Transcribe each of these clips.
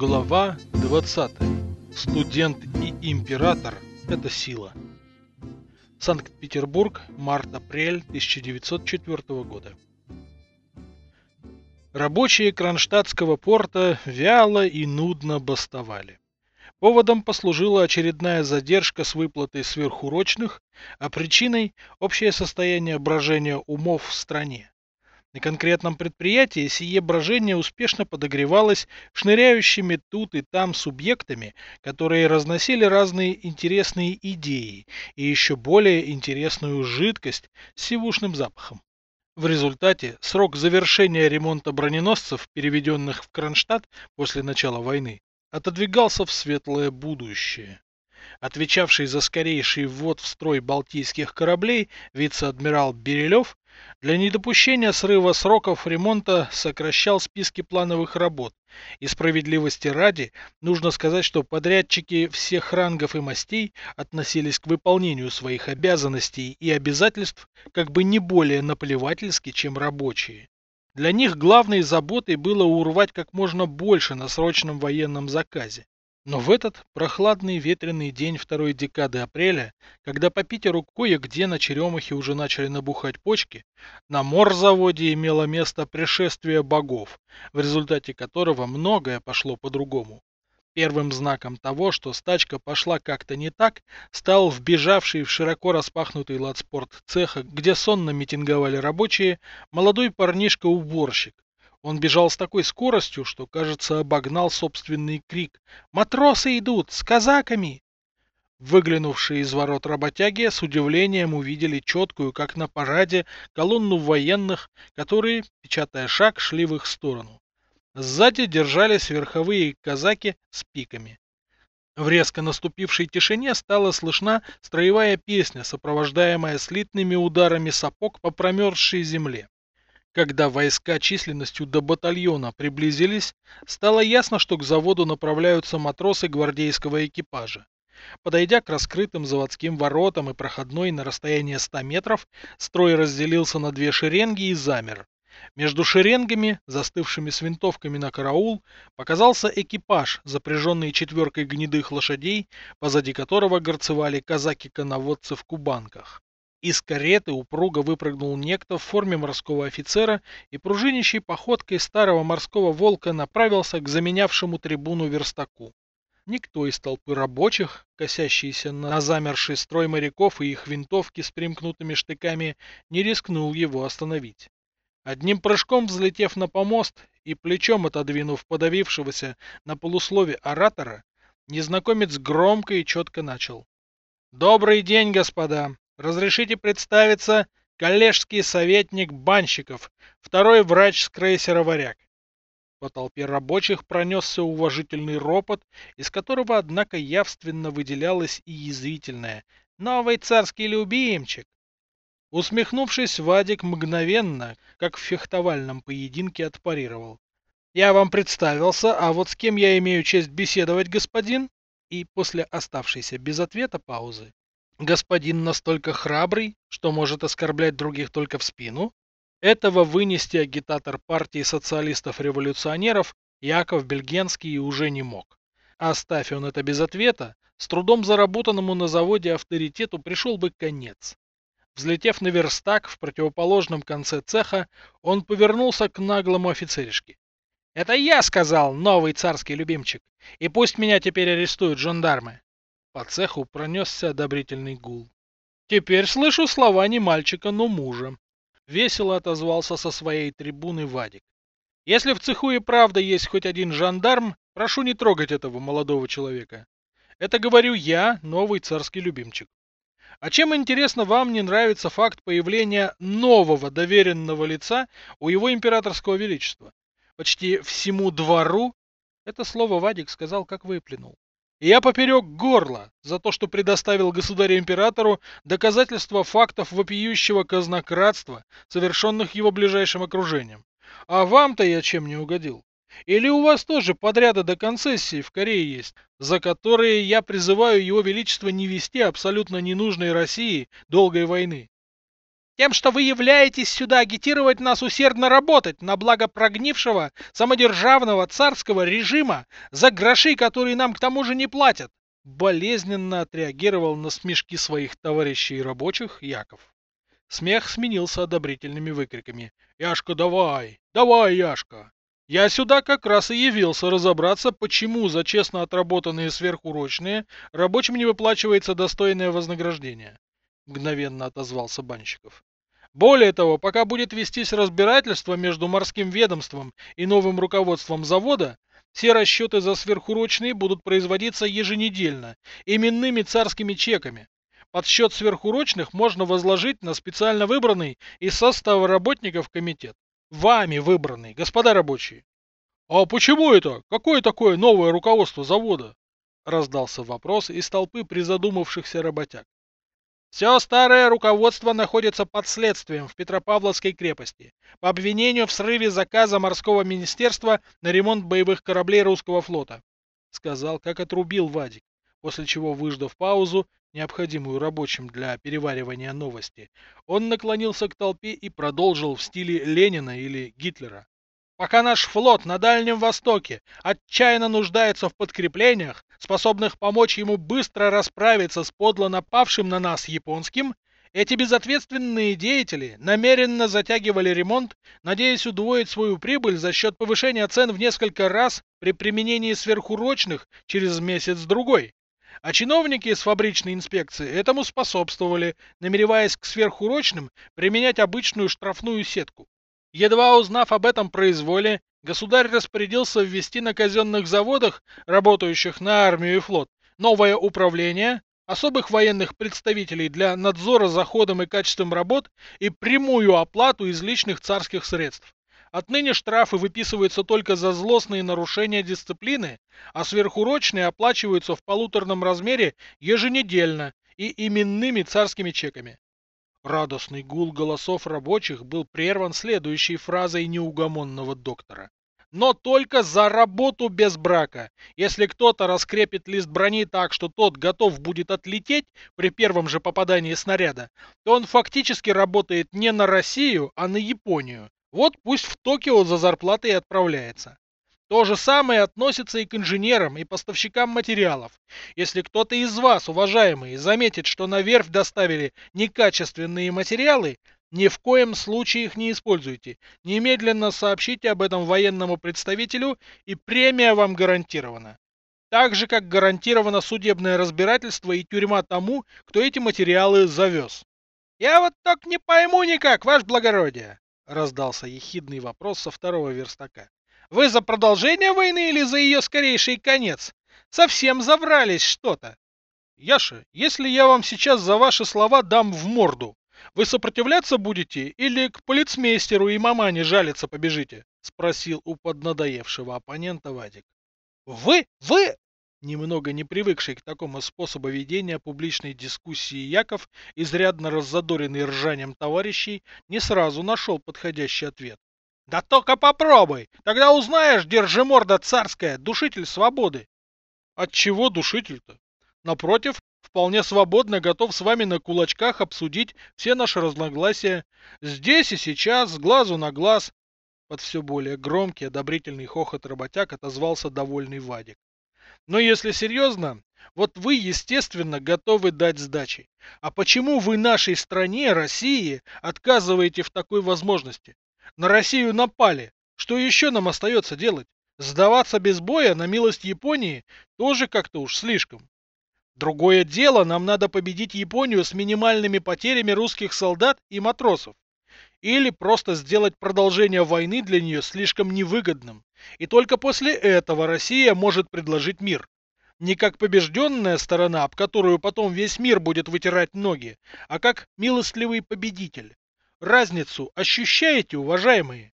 Глава 20. Студент и император – это сила. Санкт-Петербург, март-апрель 1904 года. Рабочие Кронштадтского порта вяло и нудно бастовали. Поводом послужила очередная задержка с выплатой сверхурочных, а причиной – общее состояние брожения умов в стране. На конкретном предприятии сие брожение успешно подогревалось шныряющими тут и там субъектами, которые разносили разные интересные идеи и еще более интересную жидкость с сивушным запахом. В результате срок завершения ремонта броненосцев, переведенных в Кронштадт после начала войны, отодвигался в светлое будущее. Отвечавший за скорейший ввод в строй балтийских кораблей вице-адмирал Берилев для недопущения срыва сроков ремонта сокращал списки плановых работ. И справедливости ради, нужно сказать, что подрядчики всех рангов и мастей относились к выполнению своих обязанностей и обязательств как бы не более наплевательски, чем рабочие. Для них главной заботой было урвать как можно больше на срочном военном заказе. Но в этот прохладный ветреный день второй декады апреля, когда по Питеру кое-где на черемахе уже начали набухать почки, на морзаводе имело место пришествие богов, в результате которого многое пошло по-другому. Первым знаком того, что стачка пошла как-то не так, стал вбежавший в широко распахнутый ладспорт цеха, где сонно митинговали рабочие, молодой парнишка-уборщик, он бежал с такой скоростью, что, кажется, обогнал собственный крик «Матросы идут! С казаками!» Выглянувшие из ворот работяги с удивлением увидели четкую, как на параде, колонну военных, которые, печатая шаг, шли в их сторону. Сзади держались верховые казаки с пиками. В резко наступившей тишине стала слышна строевая песня, сопровождаемая слитными ударами сапог по промерзшей земле. Когда войска численностью до батальона приблизились, стало ясно, что к заводу направляются матросы гвардейского экипажа. Подойдя к раскрытым заводским воротам и проходной на расстояние 100 метров, строй разделился на две шеренги и замер. Между шеренгами, застывшими с винтовками на караул, показался экипаж, запряженный четверкой гнедых лошадей, позади которого горцевали казаки-коноводцы в кубанках. Из кареты упруго выпрыгнул некто в форме морского офицера и пружинящей походкой старого морского волка направился к заменявшему трибуну верстаку. Никто из толпы рабочих, косящийся на замерший строй моряков и их винтовки с примкнутыми штыками, не рискнул его остановить. Одним прыжком взлетев на помост и плечом отодвинув подавившегося на полуслове оратора, незнакомец громко и четко начал. «Добрый день, господа! Разрешите представиться, коллежский советник Банщиков, второй врач с крейсера «Варяг». По толпе рабочих пронесся уважительный ропот, из которого, однако, явственно выделялось и язвительное «Новый царский любимчик». Усмехнувшись, Вадик мгновенно, как в фехтовальном поединке, отпарировал. «Я вам представился, а вот с кем я имею честь беседовать, господин?» И после оставшейся без ответа паузы Господин настолько храбрый, что может оскорблять других только в спину? Этого вынести агитатор партии социалистов-революционеров Яков Бельгенский уже не мог. Оставь он это без ответа, с трудом заработанному на заводе авторитету пришел бы конец. Взлетев на верстак в противоположном конце цеха, он повернулся к наглому офицеришке. «Это я сказал, новый царский любимчик, и пусть меня теперь арестуют жандармы». По цеху пронесся одобрительный гул. Теперь слышу слова не мальчика, но мужа. Весело отозвался со своей трибуны Вадик. Если в цеху и правда есть хоть один жандарм, прошу не трогать этого молодого человека. Это говорю я, новый царский любимчик. А чем, интересно, вам не нравится факт появления нового доверенного лица у его императорского величества? Почти всему двору это слово Вадик сказал, как выплюнул. Я поперек горла за то, что предоставил государю-императору доказательства фактов вопиющего казнократства, совершенных его ближайшим окружением. А вам-то я чем не угодил? Или у вас тоже подряды до концессии в Корее есть, за которые я призываю его величество не вести абсолютно ненужной России долгой войны? Тем, что вы являетесь сюда агитировать нас усердно работать на благо прогнившего, самодержавного царского режима за гроши, которые нам к тому же не платят. Болезненно отреагировал на смешки своих товарищей и рабочих Яков. Смех сменился одобрительными выкриками. «Яшка, давай! Давай, Яшка!» Я сюда как раз и явился разобраться, почему за честно отработанные сверхурочные рабочим не выплачивается достойное вознаграждение. Мгновенно отозвался Банщиков. Более того, пока будет вестись разбирательство между морским ведомством и новым руководством завода, все расчеты за сверхурочные будут производиться еженедельно, именными царскими чеками. Подсчет сверхурочных можно возложить на специально выбранный из состава работников комитет. Вами выбранный, господа рабочие. А почему это? Какое такое новое руководство завода? Раздался вопрос из толпы призадумавшихся работяг. Все старое руководство находится под следствием в Петропавловской крепости по обвинению в срыве заказа морского министерства на ремонт боевых кораблей русского флота, сказал, как отрубил Вадик, после чего, выждав паузу, необходимую рабочим для переваривания новости, он наклонился к толпе и продолжил в стиле Ленина или Гитлера. Пока наш флот на Дальнем Востоке отчаянно нуждается в подкреплениях, способных помочь ему быстро расправиться с подло напавшим на нас японским, эти безответственные деятели намеренно затягивали ремонт, надеясь удвоить свою прибыль за счет повышения цен в несколько раз при применении сверхурочных через месяц-другой. А чиновники с фабричной инспекции этому способствовали, намереваясь к сверхурочным применять обычную штрафную сетку. Едва узнав об этом произволе, государь распорядился ввести на казенных заводах, работающих на армию и флот, новое управление, особых военных представителей для надзора за ходом и качеством работ и прямую оплату из личных царских средств. Отныне штрафы выписываются только за злостные нарушения дисциплины, а сверхурочные оплачиваются в полуторном размере еженедельно и именными царскими чеками. Радостный гул голосов рабочих был прерван следующей фразой неугомонного доктора. Но только за работу без брака. Если кто-то раскрепит лист брони так, что тот готов будет отлететь при первом же попадании снаряда, то он фактически работает не на Россию, а на Японию. Вот пусть в Токио за зарплатой и отправляется. То же самое относится и к инженерам, и поставщикам материалов. Если кто-то из вас, уважаемые, заметит, что на верфь доставили некачественные материалы, ни в коем случае их не используйте. Немедленно сообщите об этом военному представителю, и премия вам гарантирована. Так же, как гарантировано судебное разбирательство и тюрьма тому, кто эти материалы завез. «Я вот так не пойму никак, ваше благородие!» — раздался ехидный вопрос со второго верстака. Вы за продолжение войны или за ее скорейший конец? Совсем заврались что-то. Яша, если я вам сейчас за ваши слова дам в морду, вы сопротивляться будете или к полицмейстеру и мамане жалиться побежите? Спросил у поднадоевшего оппонента Вадик. Вы, вы, Немного не привыкший к такому способу ведения публичной дискуссии Яков, изрядно раззадоренный ржанием товарищей, не сразу нашел подходящий ответ. Да только попробуй, тогда узнаешь, держи морда царская, душитель свободы. От чего душитель-то? Напротив, вполне свободно готов с вами на кулачках обсудить все наши разногласия. Здесь и сейчас, с глазу на глаз. Под все более громкий одобрительный хохот работяг отозвался довольный Вадик. Но если серьезно, вот вы, естественно, готовы дать сдачи. А почему вы нашей стране, России, отказываете в такой возможности? На Россию напали. Что еще нам остается делать? Сдаваться без боя на милость Японии тоже как-то уж слишком. Другое дело, нам надо победить Японию с минимальными потерями русских солдат и матросов. Или просто сделать продолжение войны для нее слишком невыгодным. И только после этого Россия может предложить мир. Не как побежденная сторона, об которую потом весь мир будет вытирать ноги, а как милостливый победитель. Разницу ощущаете, уважаемые?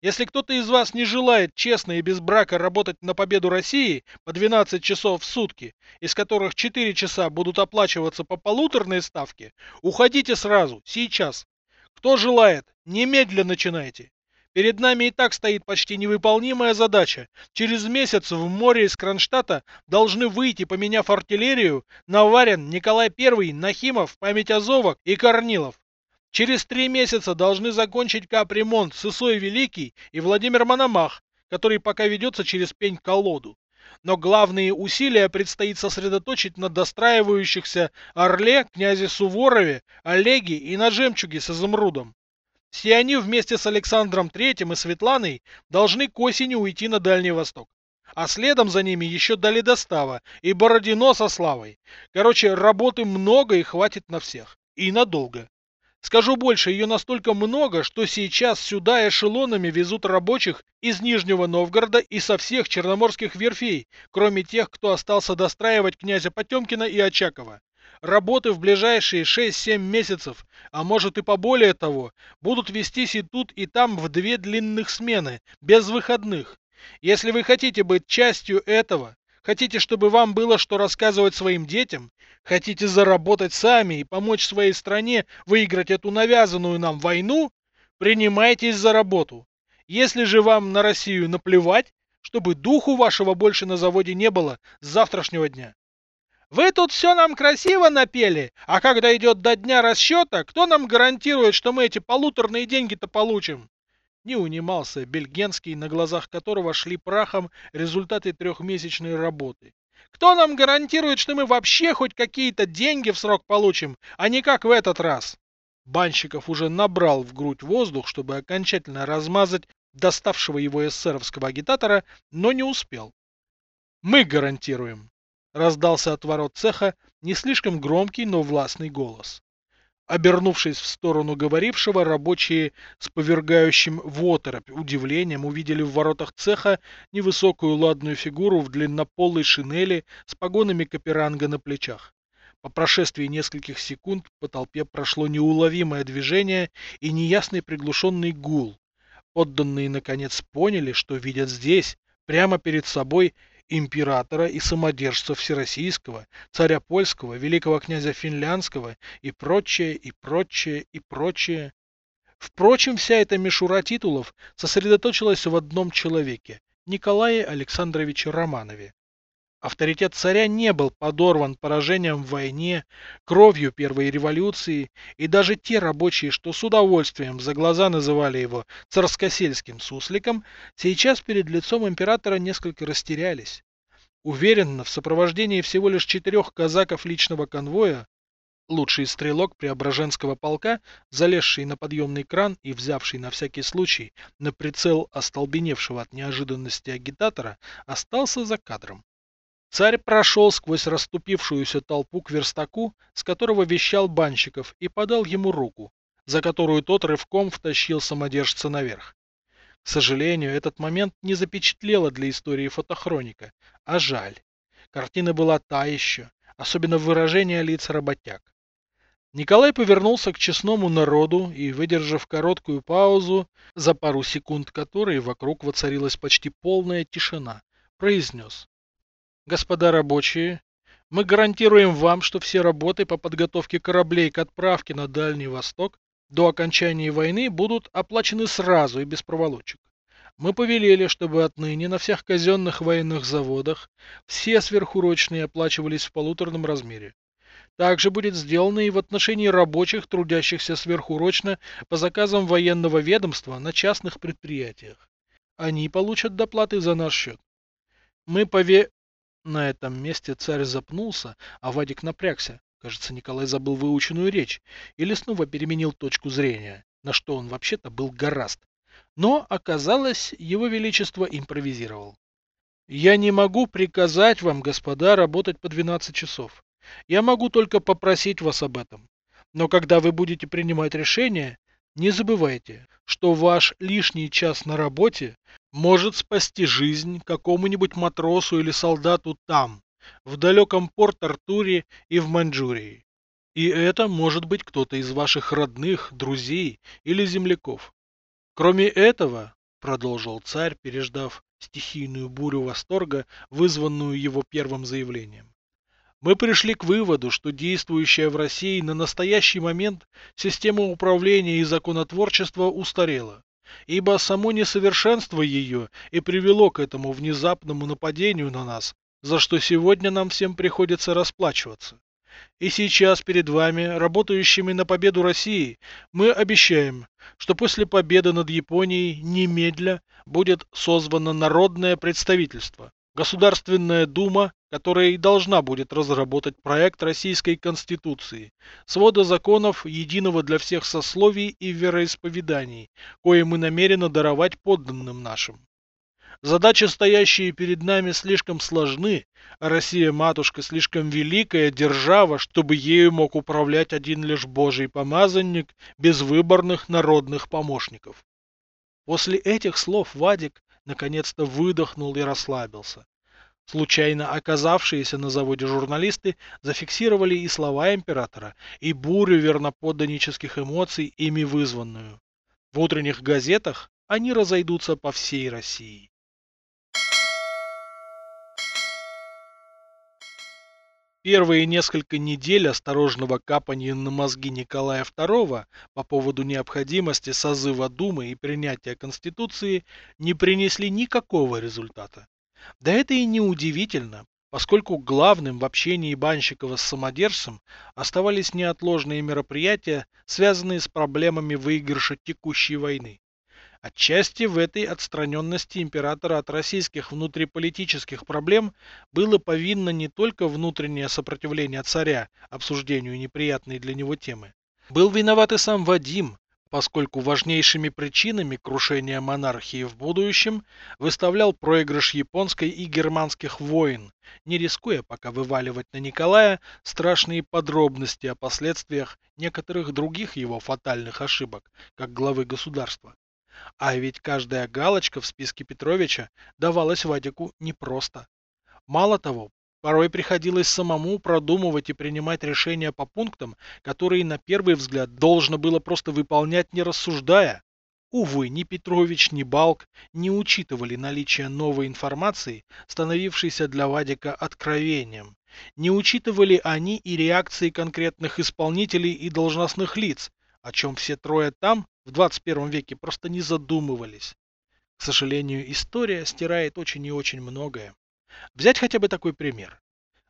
Если кто-то из вас не желает честно и без брака работать на победу России по 12 часов в сутки, из которых 4 часа будут оплачиваться по полуторной ставке, уходите сразу, сейчас. Кто желает, немедленно начинайте. Перед нами и так стоит почти невыполнимая задача. Через месяц в море из Кронштадта должны выйти, поменяв артиллерию, Наварин, Николай I, Нахимов, память Азова и Корнилов. Через три месяца должны закончить капремонт Сысой Великий и Владимир Мономах, который пока ведется через пень-колоду. Но главные усилия предстоит сосредоточить на достраивающихся Орле, князе Суворове, Олеге и на Жемчуге с изумрудом. Все они вместе с Александром Третьим и Светланой должны к осени уйти на Дальний Восток. А следом за ними еще дали достава и Бородино со Славой. Короче, работы много и хватит на всех. И надолго. Скажу больше, ее настолько много, что сейчас сюда эшелонами везут рабочих из Нижнего Новгорода и со всех черноморских верфей, кроме тех, кто остался достраивать князя Потемкина и Очакова. Работы в ближайшие 6-7 месяцев, а может и поболее того, будут вестись и тут, и там в две длинных смены, без выходных. Если вы хотите быть частью этого, хотите, чтобы вам было что рассказывать своим детям, хотите заработать сами и помочь своей стране выиграть эту навязанную нам войну, принимайтесь за работу. Если же вам на Россию наплевать, чтобы духу вашего больше на заводе не было с завтрашнего дня. Вы тут все нам красиво напели, а когда идет до дня расчета, кто нам гарантирует, что мы эти полуторные деньги-то получим? Не унимался Бельгенский, на глазах которого шли прахом результаты трехмесячной работы. Кто нам гарантирует, что мы вообще хоть какие-то деньги в срок получим, а не как в этот раз? Банщиков уже набрал в грудь воздух, чтобы окончательно размазать доставшего его эсеровского агитатора, но не успел. Мы гарантируем. Раздался от ворот цеха не слишком громкий, но властный голос. Обернувшись в сторону говорившего, рабочие с повергающим в оторопь удивлением увидели в воротах цеха невысокую ладную фигуру в длиннополой шинели с погонами каперанга на плечах. По прошествии нескольких секунд по толпе прошло неуловимое движение и неясный приглушенный гул. Подданные наконец поняли, что видят здесь, прямо перед собой, императора и самодержца Всероссийского, царя польского, великого князя финляндского и прочее, и прочее, и прочее. Впрочем, вся эта мишура титулов сосредоточилась в одном человеке – Николае Александровиче Романове. Авторитет царя не был подорван поражением в войне, кровью первой революции, и даже те рабочие, что с удовольствием за глаза называли его царскосельским сусликом, сейчас перед лицом императора несколько растерялись. Уверенно, в сопровождении всего лишь четырех казаков личного конвоя, лучший стрелок Преображенского полка, залезший на подъемный кран и взявший на всякий случай на прицел остолбеневшего от неожиданности агитатора, остался за кадром. Царь прошел сквозь расступившуюся толпу к верстаку, с которого вещал банщиков, и подал ему руку, за которую тот рывком втащил самодержца наверх. К сожалению, этот момент не запечатлела для истории фотохроника, а жаль. Картина была та еще, особенно выражение лиц работяг. Николай повернулся к честному народу и, выдержав короткую паузу, за пару секунд которой вокруг воцарилась почти полная тишина, произнес. Господа рабочие, мы гарантируем вам, что все работы по подготовке кораблей к отправке на Дальний Восток до окончания войны будут оплачены сразу и без проволочек. Мы повелели, чтобы отныне на всех казенных военных заводах все сверхурочные оплачивались в полуторном размере. Также будет сделано и в отношении рабочих, трудящихся сверхурочно по заказам военного ведомства на частных предприятиях. Они получат доплаты за наш счет. Мы пове... На этом месте царь запнулся, а Вадик напрягся. Кажется, Николай забыл выученную речь или снова переменил точку зрения, на что он вообще-то был гораст. Но, оказалось, его величество импровизировал. Я не могу приказать вам, господа, работать по 12 часов. Я могу только попросить вас об этом. Но когда вы будете принимать решение, не забывайте, что ваш лишний час на работе может спасти жизнь какому-нибудь матросу или солдату там, в далеком Порт-Артуре и в Маньчжурии. И это может быть кто-то из ваших родных, друзей или земляков. Кроме этого, продолжил царь, переждав стихийную бурю восторга, вызванную его первым заявлением, мы пришли к выводу, что действующая в России на настоящий момент система управления и законотворчества устарела ибо само несовершенство ее и привело к этому внезапному нападению на нас, за что сегодня нам всем приходится расплачиваться. И сейчас перед вами, работающими на победу России, мы обещаем, что после победы над Японией немедля будет созвано народное представительство, Государственная Дума, которая и должна будет разработать проект Российской Конституции, свода законов единого для всех сословий и вероисповеданий, кое мы намерены даровать подданным нашим. Задачи, стоящие перед нами, слишком сложны, а Россия-матушка слишком великая держава, чтобы ею мог управлять один лишь божий помазанник без выборных народных помощников. После этих слов Вадик наконец-то выдохнул и расслабился. Случайно оказавшиеся на заводе журналисты зафиксировали и слова императора, и бурю верноподданнических эмоций, ими вызванную. В утренних газетах они разойдутся по всей России. Первые несколько недель осторожного капания на мозги Николая II по поводу необходимости созыва Думы и принятия Конституции не принесли никакого результата. Да это и не удивительно, поскольку главным в общении Банщикова с самодержцем оставались неотложные мероприятия, связанные с проблемами выигрыша текущей войны. Отчасти в этой отстраненности императора от российских внутриполитических проблем было повинно не только внутреннее сопротивление царя обсуждению неприятной для него темы. Был виноват и сам Вадим, поскольку важнейшими причинами крушения монархии в будущем выставлял проигрыш японской и германских войн, не рискуя пока вываливать на Николая страшные подробности о последствиях некоторых других его фатальных ошибок, как главы государства. А ведь каждая галочка в списке Петровича давалась Вадику непросто. Мало того, порой приходилось самому продумывать и принимать решения по пунктам, которые на первый взгляд должно было просто выполнять не рассуждая. Увы, ни Петрович, ни Балк не учитывали наличие новой информации, становившейся для Вадика откровением. Не учитывали они и реакции конкретных исполнителей и должностных лиц, о чем все трое там в 21 веке просто не задумывались. К сожалению, история стирает очень и очень многое. Взять хотя бы такой пример.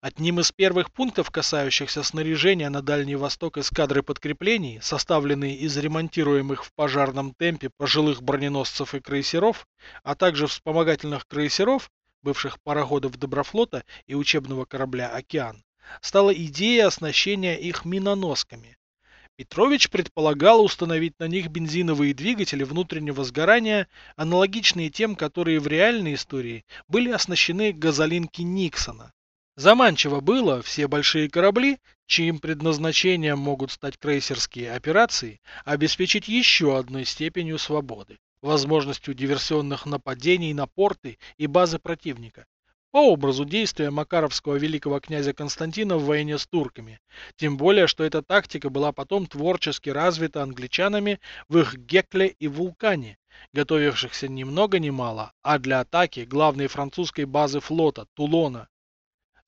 Одним из первых пунктов, касающихся снаряжения на Дальний Восток эскадры подкреплений, составленные из ремонтируемых в пожарном темпе пожилых броненосцев и крейсеров, а также вспомогательных крейсеров, бывших пароходов Доброфлота и учебного корабля «Океан», стала идея оснащения их миноносками, Петрович предполагал установить на них бензиновые двигатели внутреннего сгорания, аналогичные тем, которые в реальной истории были оснащены газолинки Никсона. Заманчиво было все большие корабли, чьим предназначением могут стать крейсерские операции, обеспечить еще одной степенью свободы, возможностью диверсионных нападений на порты и базы противника, по образу действия макаровского великого князя Константина в войне с турками. Тем более, что эта тактика была потом творчески развита англичанами в их Гекле и Вулкане, готовившихся ни много ни мало, а для атаки главной французской базы флота Тулона.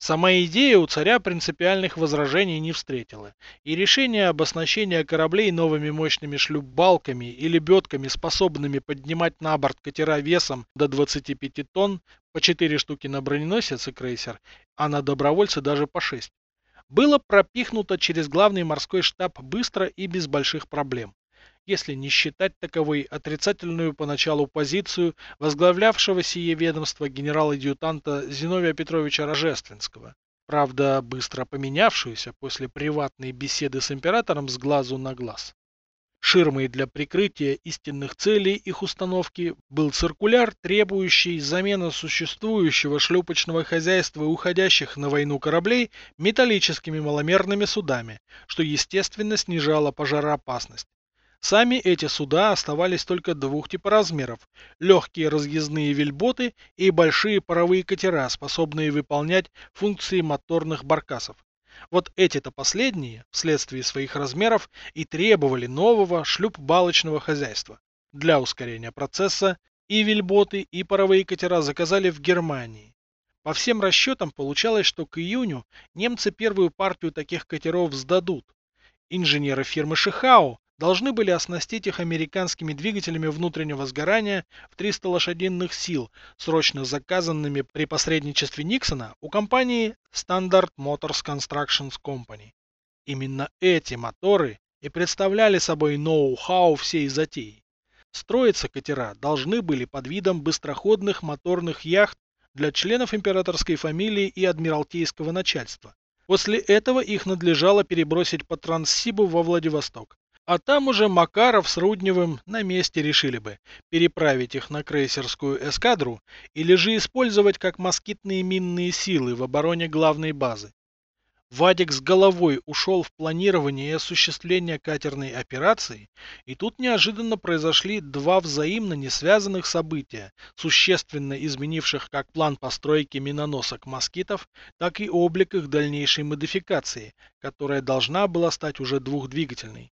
Сама идея у царя принципиальных возражений не встретила, и решение об оснащении кораблей новыми мощными шлюпбалками и лебедками, способными поднимать на борт катера весом до 25 тонн, по 4 штуки на броненосец и крейсер, а на добровольцы даже по 6, было пропихнуто через главный морской штаб быстро и без больших проблем если не считать таковой отрицательную поначалу позицию возглавлявшего сие ведомство генерал-адъютанта Зиновия Петровича Рожественского, правда быстро поменявшуюся после приватной беседы с императором с глазу на глаз. Ширмой для прикрытия истинных целей их установки был циркуляр, требующий замены существующего шлюпочного хозяйства уходящих на войну кораблей металлическими маломерными судами, что естественно снижало пожароопасность. Сами эти суда оставались только двух типа размеров – легкие разъездные вельботы и большие паровые катера, способные выполнять функции моторных баркасов. Вот эти-то последние, вследствие своих размеров, и требовали нового шлюп-балочного хозяйства. Для ускорения процесса и вельботы, и паровые катера заказали в Германии. По всем расчетам получалось, что к июню немцы первую партию таких катеров сдадут. Инженеры фирмы Шихао должны были оснастить их американскими двигателями внутреннего сгорания в 300 лошадиных сил, срочно заказанными при посредничестве Никсона у компании Standard Motors Construction Company. Именно эти моторы и представляли собой ноу-хау всей затеи. Строиться катера должны были под видом быстроходных моторных яхт для членов императорской фамилии и адмиралтейского начальства. После этого их надлежало перебросить по Транссибу во Владивосток. А там уже Макаров с Рудневым на месте решили бы, переправить их на крейсерскую эскадру или же использовать как москитные минные силы в обороне главной базы. Вадик с головой ушел в планирование и осуществление катерной операции, и тут неожиданно произошли два взаимно не связанных события, существенно изменивших как план постройки миноносок москитов, так и облик их дальнейшей модификации, которая должна была стать уже двухдвигательной.